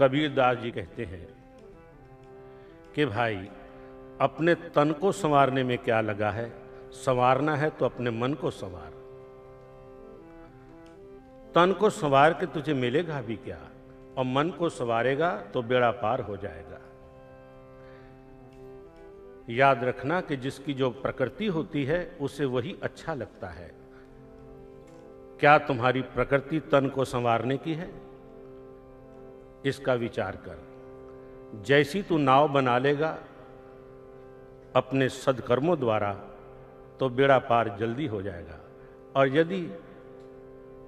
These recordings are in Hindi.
कबीर दास जी कहते हैं कि भाई, अपने तन को संवारने में क्या लगा है? संवारना है तो अपने मन को संवार। तन को संवार के तुझे मिलेगा भी क्या? और मन को संवारेगा तो बेड़ा पार हो जाएगा। याद रखना कि जिसकी जो प्रकृति होती है, उसे वही अच्छा लगता है। क्या तुम्हारी प्रकृति तन को संवारने की है? इसका विचार कर। जैसी तू नाव बना लेगा अपने सदकर्मों द्वारा तो बेड़ा पार जल्दी हो जाएगा। और यदि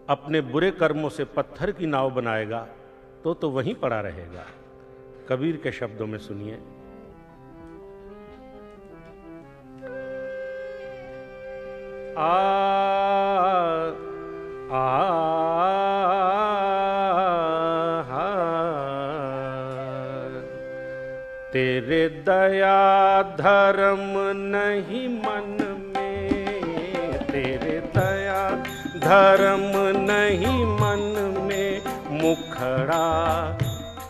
अपने बुरे कर्मों से पत्थर की नाव बनाएगा तो तो वहीं पड़ा रहेगा। कबीर के शब्दों में सुनिए। आ आ तेरे दया धर्म नहीं मन में। तेरे दया धर्म नहीं मन में। मुखड़ा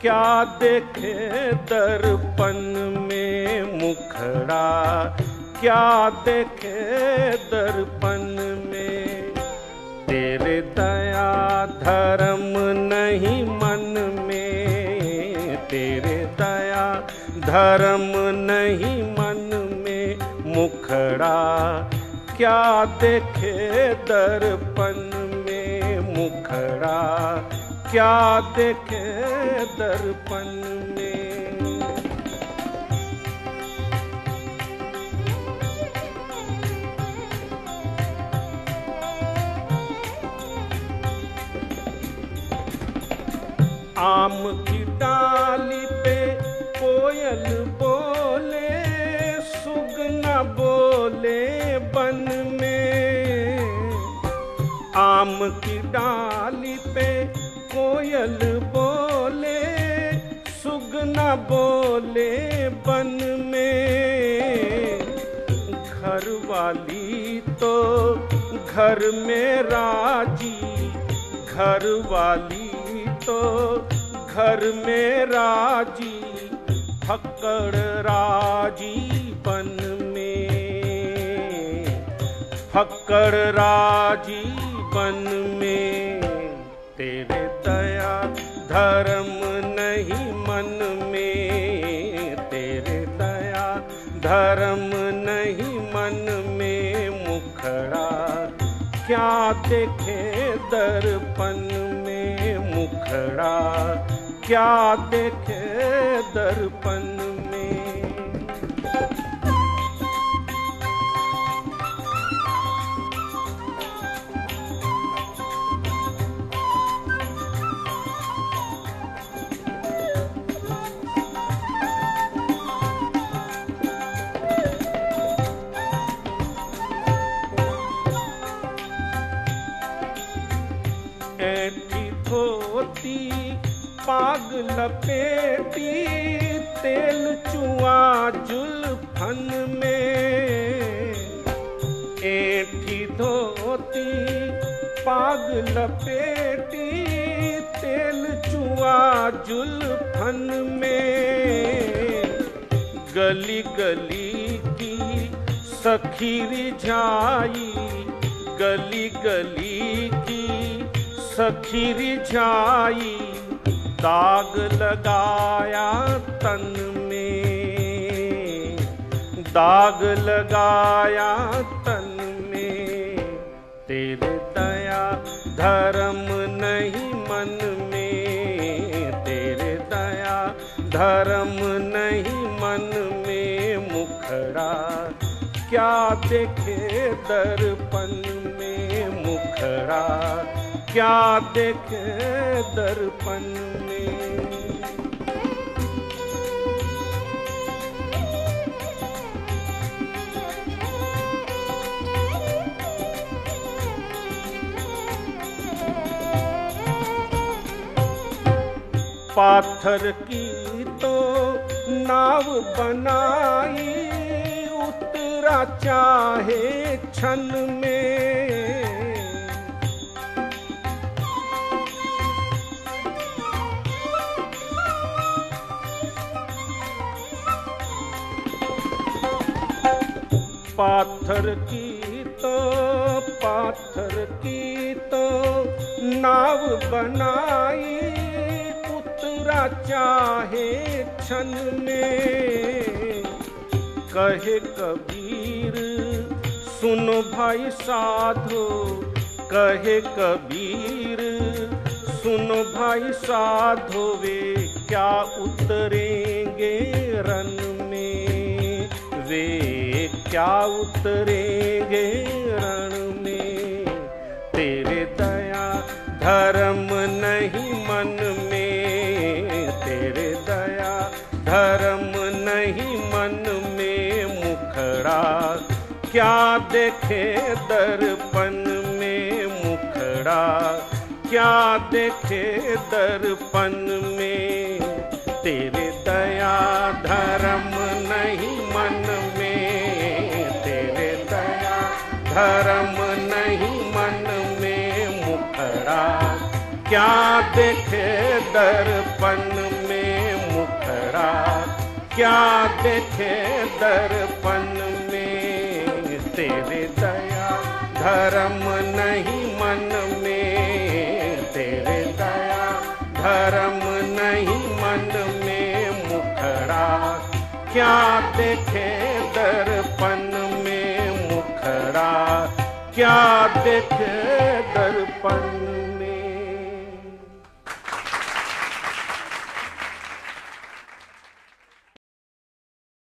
क्या देखे दर्पण में। मुखड़ा क्या देखे दर्पण में। तेरे दया धर्म नहीं मन धर्म नहीं मन में मुखड़ा। क्या देखे दर्पण में मुखड़ा? क्या देखे दर्पण में? आम की डाली कोयल बोले सुगना बोले बन में। आम की डाली पे कोयल बोले सुगना बोले बन में। घर वाली तो घर में राज़ी, घर वाली तो घर में राज़ी। फकड़ राजीपन में फकड़ राजीपन में, तेरे दया धर्म नहीं मन में, तेरे दया धर्म नहीं मन में, मुखड़ा क्या देखे दर्पण में, मुखड़ा क्या देखे दर्पण में? ऐठी धोती पाग लपेटी, तेल चुआ जुल्फन में। ऐठी धोती पाग लपेटी, तेल चुआ जुल्फन में। गली गली की सखी रिझाई, गली गली की सखी रिझाई। दाग लगाया तन में। दाग लगाया तन में। तेरे दया धर्म नहीं मन में। तेरे दया धर्म नहीं मन में। मुखड़ा क्या देखे दर्पण में। मुखड़ा क्या देखे दर्पण में पाथर की तो नाव बनाई उतरा चाहे क्षण में। पाथर की तो पाथर की तो नाव बनाई उतरा चाहे क्षण में। कहे कबीर, सुनो भाई साधो, कहे कबीर, सुनो भाई साधो, वे क्या उतरेंगे रन क्या उतरेंगे रण में? तेरे दया धर्म नहीं मन में। तेरे दया धर्म नहीं मन में। मुखड़ा क्या देखे दर्पण में? मुखड़ा क्या देखे दर्पण में? तेरे दया धर्म नहीं धर्म नहीं मन में मुखड़ा क्या देखे दर्पण में मुखड़ा क्या देखे दर्पण में तेरे दया? धर्म नहीं मन में तेरे दया। धर्म नहीं मन में मुखड़ा क्या देखे क्या देखे दर्पण?